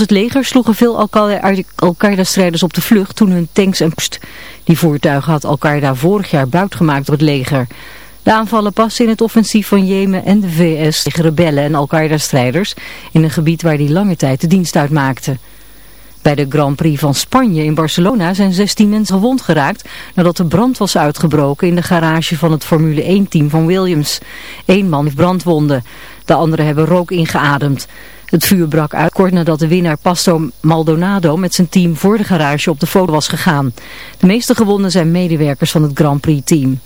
het leger sloegen veel Al-Qaeda-strijders op de vlucht toen hun tanks en post. Die voertuigen had Al-Qaeda vorig jaar buitgemaakt door het leger. De aanvallen passen in het offensief van Jemen en de VS tegen rebellen en Al-Qaeda-strijders in een gebied waar die lange tijd de dienst uitmaakte. Bij de Grand Prix van Spanje in Barcelona zijn 16 mensen gewond geraakt nadat de brand was uitgebroken in de garage van het Formule 1-team van Williams. Eén man heeft brandwonden, de anderen hebben rook ingeademd. Het vuur brak uit kort nadat de winnaar Pasto Maldonado met zijn team voor de garage op de foto was gegaan. De meeste gewonden zijn medewerkers van het Grand Prix team.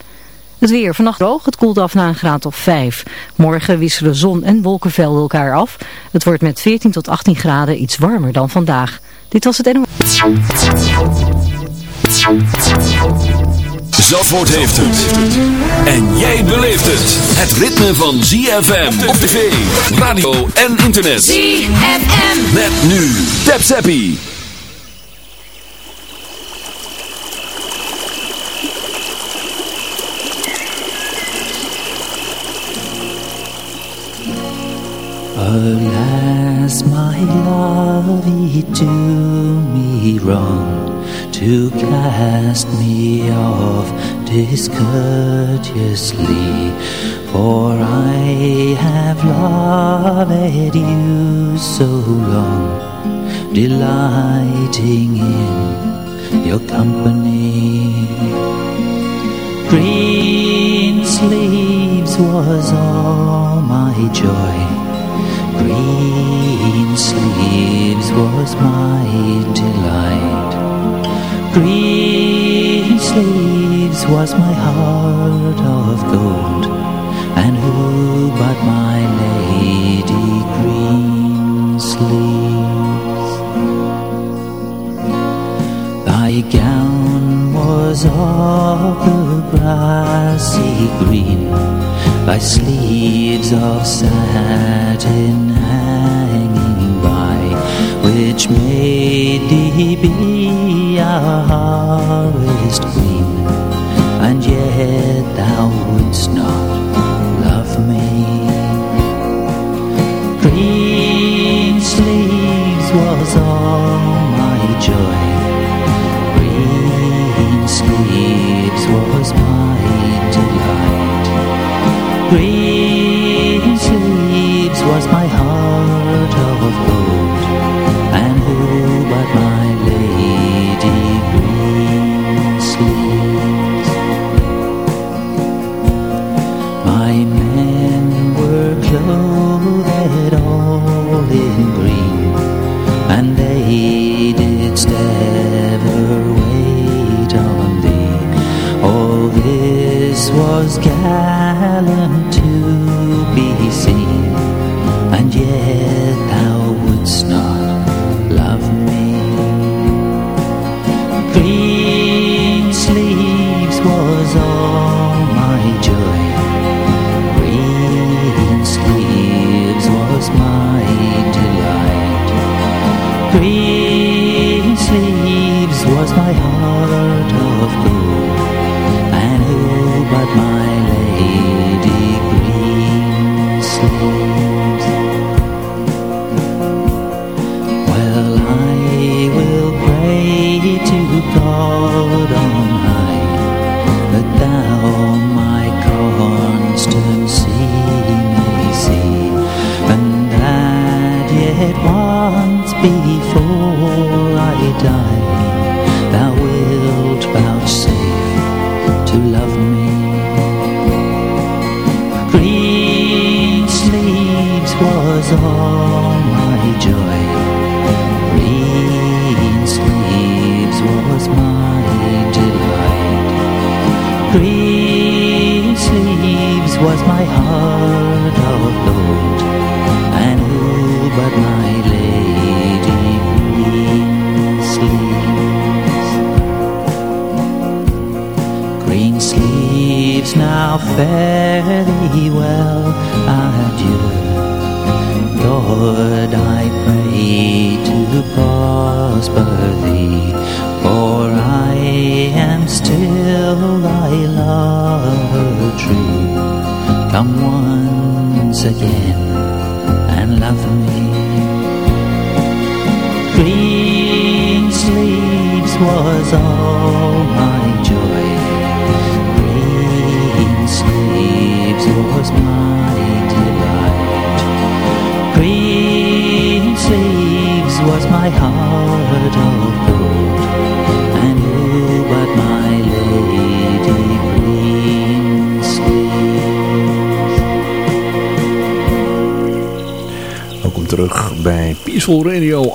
Het weer vannacht droog, het koelt af naar een graad of 5. Morgen wisselen zon en wolkenvelden elkaar af. Het wordt met 14 tot 18 graden iets warmer dan vandaag. Dit was het NOS. Zandvoort heeft het. En jij beleeft het. Het ritme van ZFM op tv, radio en internet. ZFM. Met nu. Tap Zappie. Alas, my love, he do me wrong to cast me off discourteously, for I have loved you so long, delighting in your company. Green sleeves was all my joy. Green sleeves was my delight. Green sleeves was my heart of gold, and who but my lady green sleeves? Thy gown was of the grassy green, thy sleeves of satin hanging by, which made thee be harvest queen, and yet thou wouldst not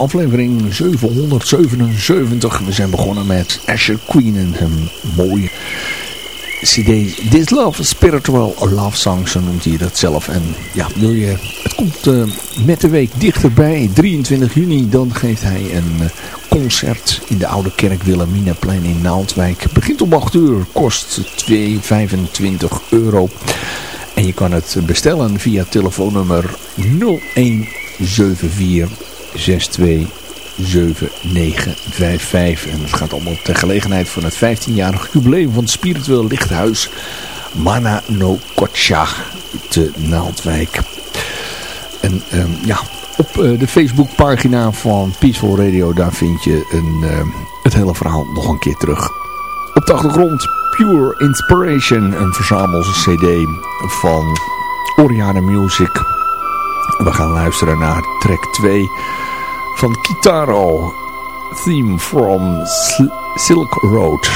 aflevering 777. We zijn begonnen met Asher Queen en een mooie cd. This Love, Spiritual Love Song, zo noemt hij dat zelf. En ja, wil je, het komt uh, met de week dichterbij, 23 juni, dan geeft hij een uh, concert in de Oude Kerk Wilhelminaplein in Naaldwijk. Begint om 8 uur, kost 2,25 euro. En je kan het bestellen via telefoonnummer 0174 62 7955. En het gaat allemaal ter gelegenheid van het 15-jarig jubileum van het spiritueel lichthuis Mana no Kocha te Naaldwijk. En um, ja, op uh, de Facebookpagina van Peaceful Radio, daar vind je een, uh, het hele verhaal nog een keer terug. Op de achtergrond Pure Inspiration, een verzamelde cd van Oriana Music. We gaan luisteren naar track 2 van Kitaro, theme from Silk Road.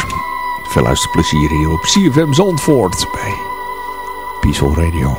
Veel luisterplezier hier op CFM Zandvoort bij Peaceful Radio.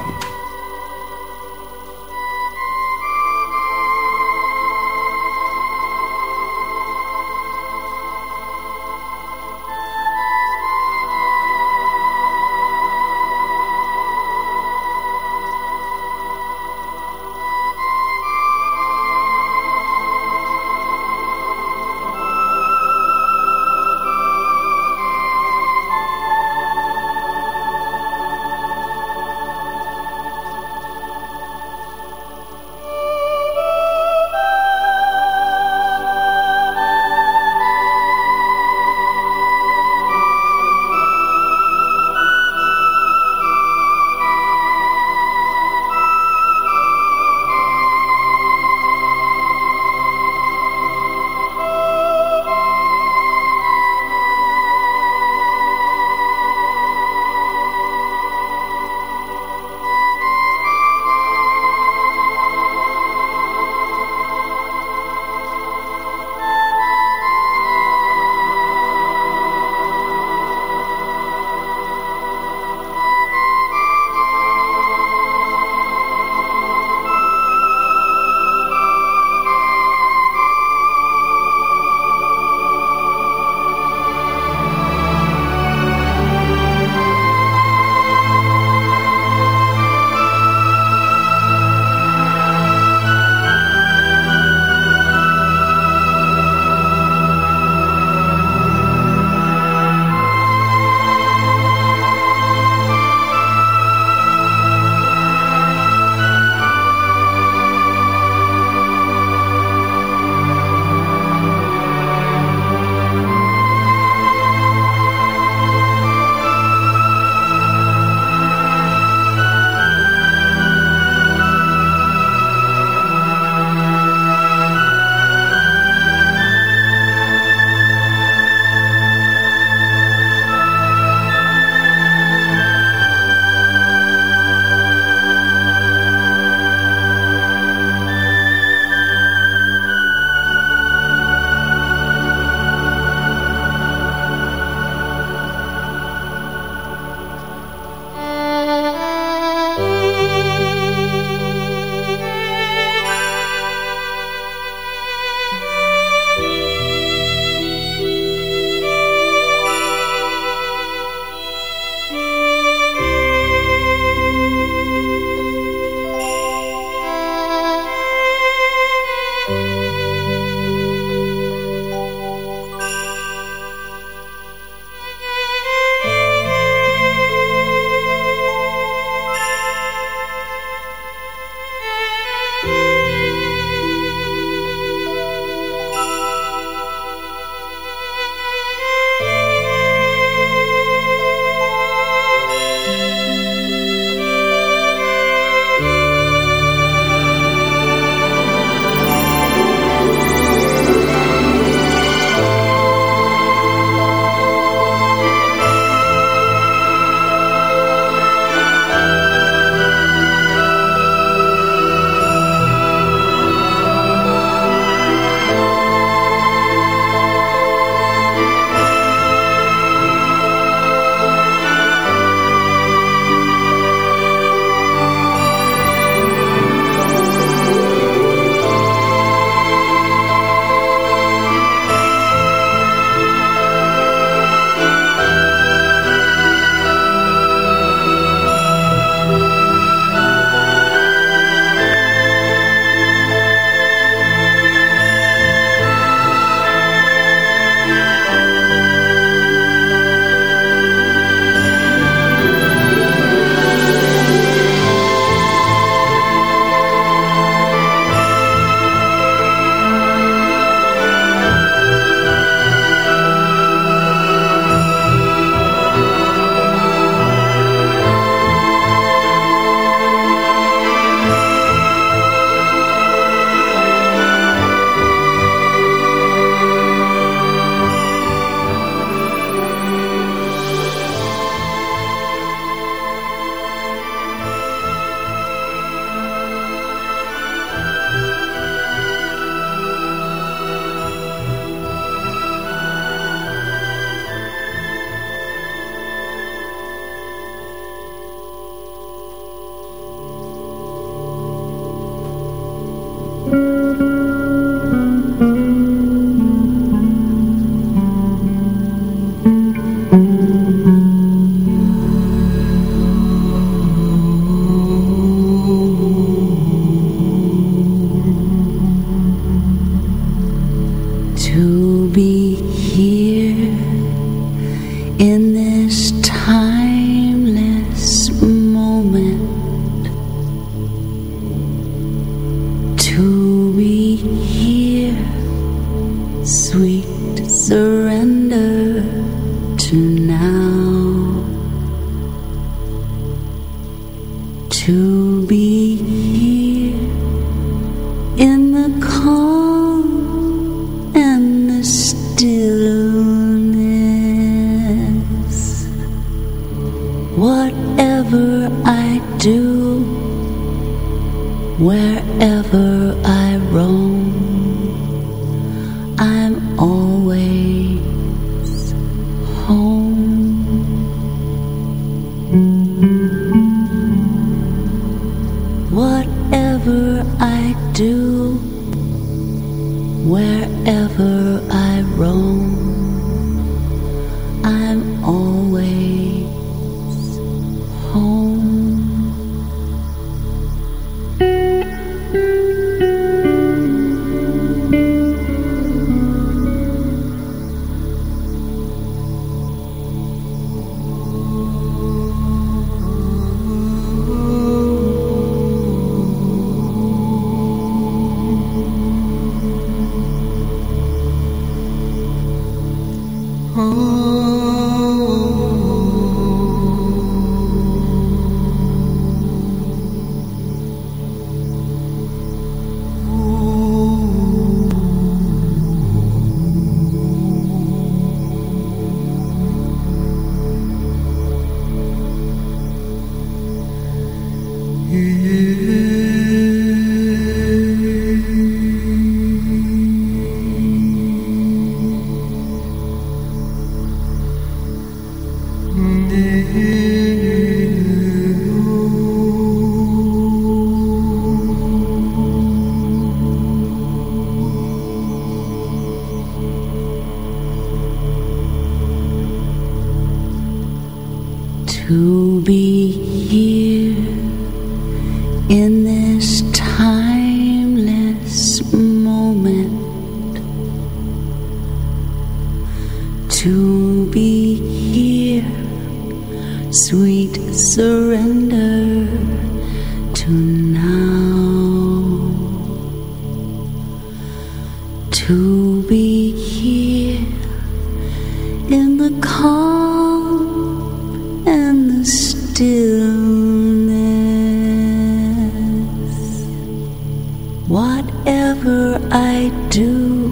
I do,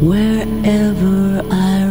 wherever I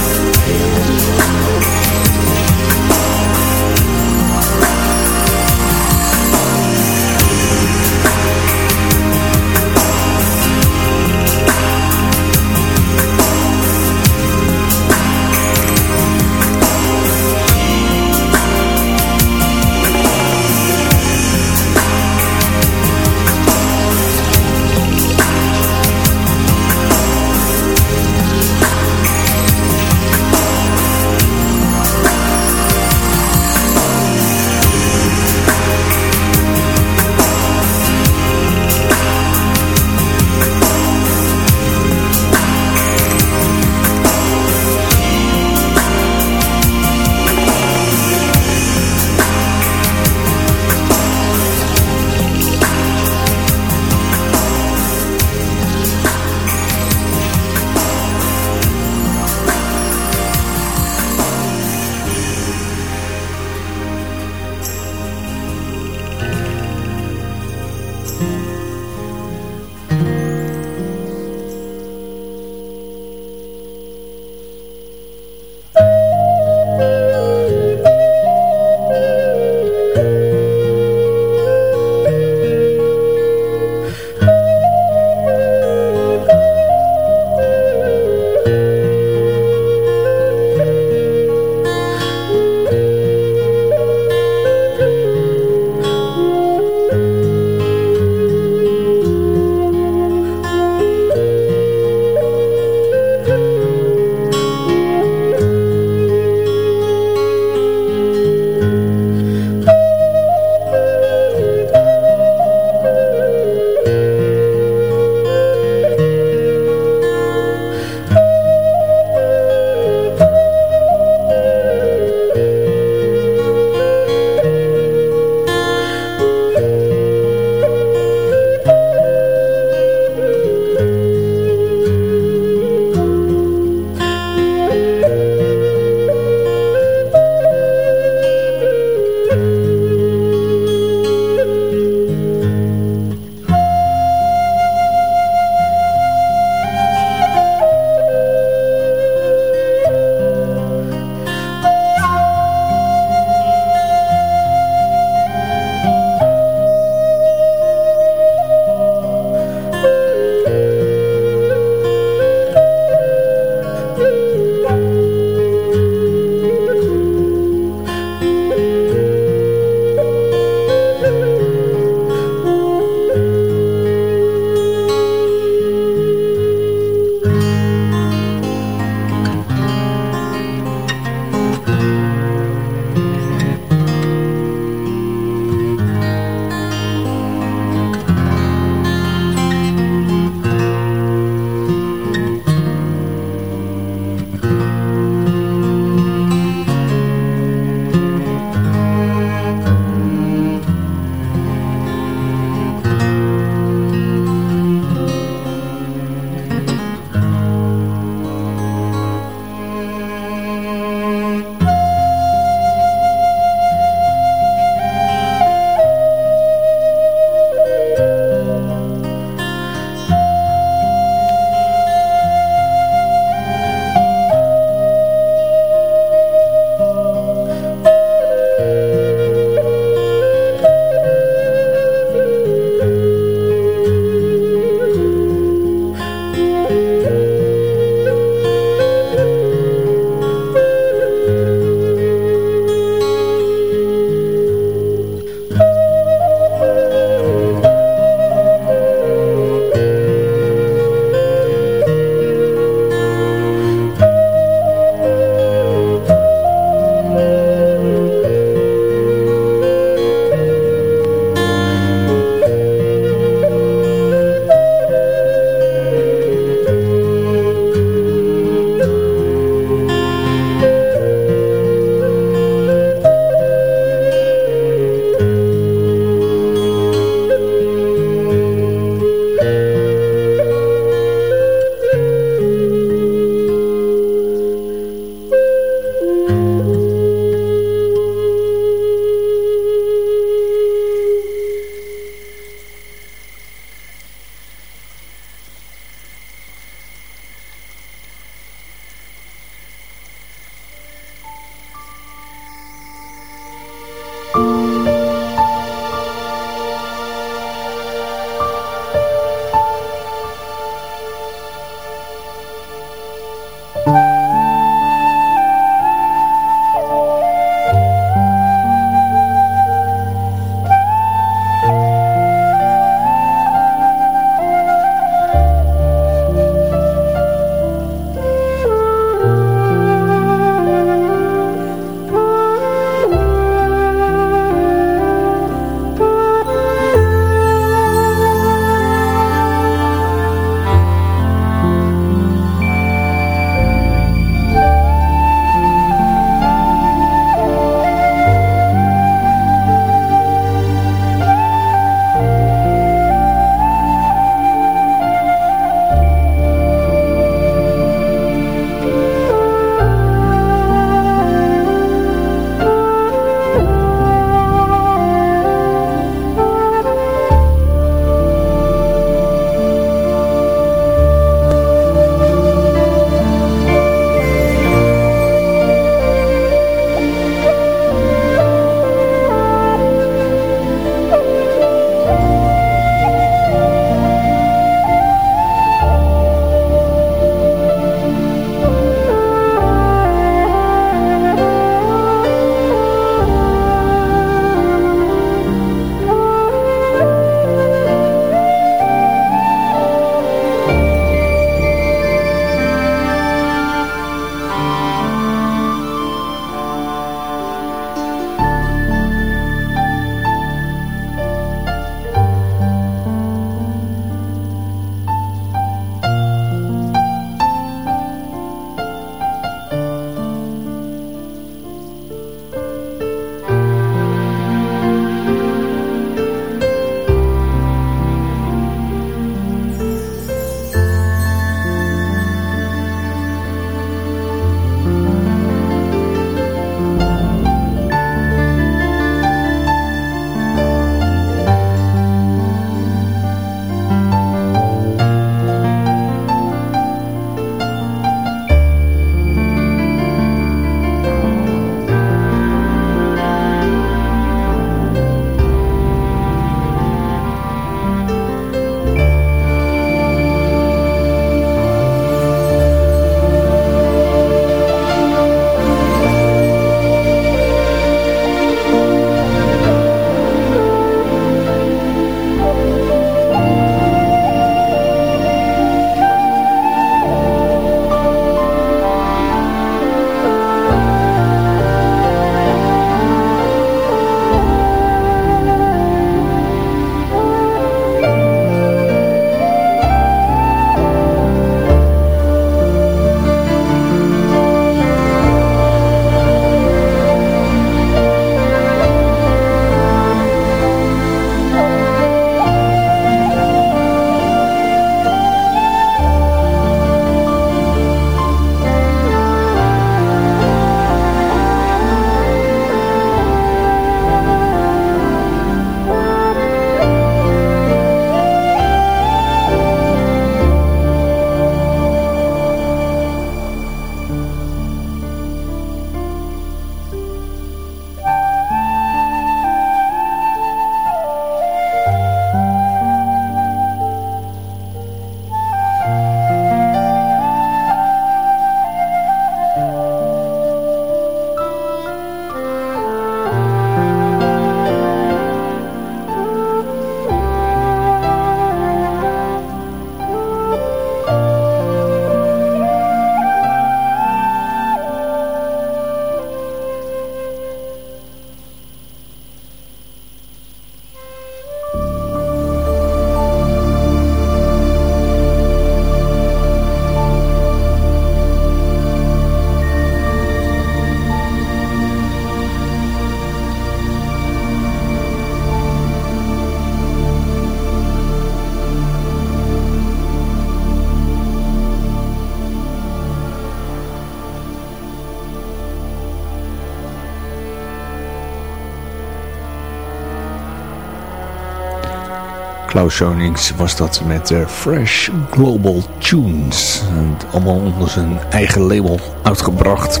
Klaus Schonings was dat met uh, Fresh Global Tunes. En allemaal onder zijn eigen label uitgebracht.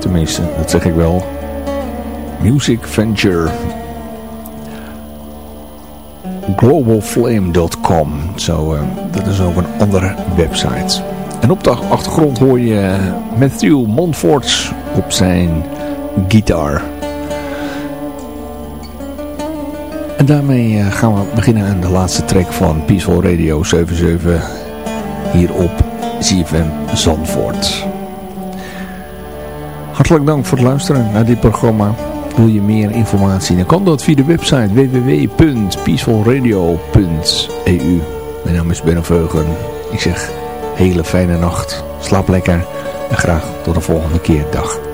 Tenminste, dat zeg ik wel. Music Venture. Globalflame.com. Zo, uh, dat is ook een andere website. En op de achtergrond hoor je Matthew Montfort op zijn gitaar. En daarmee eh, gaan we beginnen aan de laatste track van Peaceful Radio 77 hier op ZFM Zandvoort. Hartelijk dank voor het luisteren naar dit programma. Wil je meer informatie? Dan kan dat via de website www.peacefulradio.eu Mijn naam is Benno Veugen. Ik zeg hele fijne nacht. Slaap lekker en graag tot de volgende keer. Dag.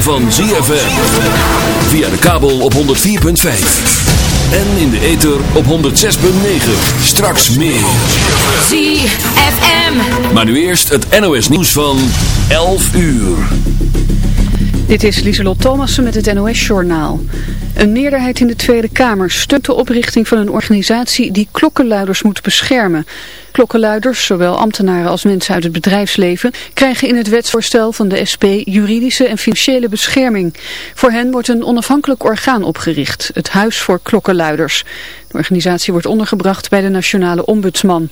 Van ZFM. Via de kabel op 104.5. En in de ether op 106.9. Straks meer. ZFM. Maar nu eerst het NOS nieuws van 11 uur. Dit is Lieselot Thomassen met het NOS-journaal. Een meerderheid in de Tweede Kamer steunt de oprichting van een organisatie die klokkenluiders moet beschermen. Klokkenluiders, zowel ambtenaren als mensen uit het bedrijfsleven, krijgen in het wetsvoorstel van de SP juridische en financiële bescherming. Voor hen wordt een onafhankelijk orgaan opgericht, het Huis voor Klokkenluiders. De organisatie wordt ondergebracht bij de Nationale Ombudsman.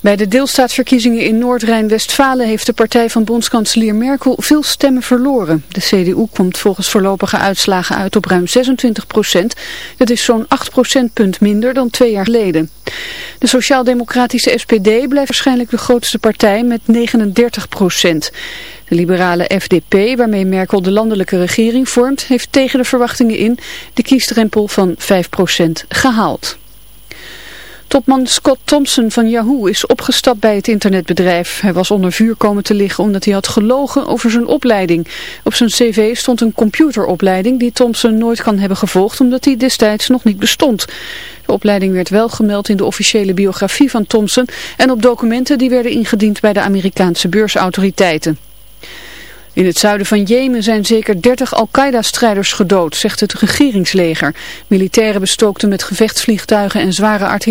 Bij de deelstaatsverkiezingen in Noord-Rijn-Westfalen heeft de partij van bondskanselier Merkel veel stemmen verloren. De CDU komt volgens voorlopige uitslagen uit op ruim 26 procent. Dat is zo'n 8 procentpunt minder dan twee jaar geleden. De sociaal-democratische SPD blijft waarschijnlijk de grootste partij met 39 procent. De liberale FDP, waarmee Merkel de landelijke regering vormt, heeft tegen de verwachtingen in de kiesdrempel van 5 procent gehaald. Topman Scott Thompson van Yahoo is opgestapt bij het internetbedrijf. Hij was onder vuur komen te liggen omdat hij had gelogen over zijn opleiding. Op zijn cv stond een computeropleiding die Thompson nooit kan hebben gevolgd omdat die destijds nog niet bestond. De opleiding werd wel gemeld in de officiële biografie van Thompson en op documenten die werden ingediend bij de Amerikaanse beursautoriteiten. In het zuiden van Jemen zijn zeker 30 Al-Qaeda-strijders gedood, zegt het regeringsleger. Militairen bestookten met gevechtsvliegtuigen en zware artillerie.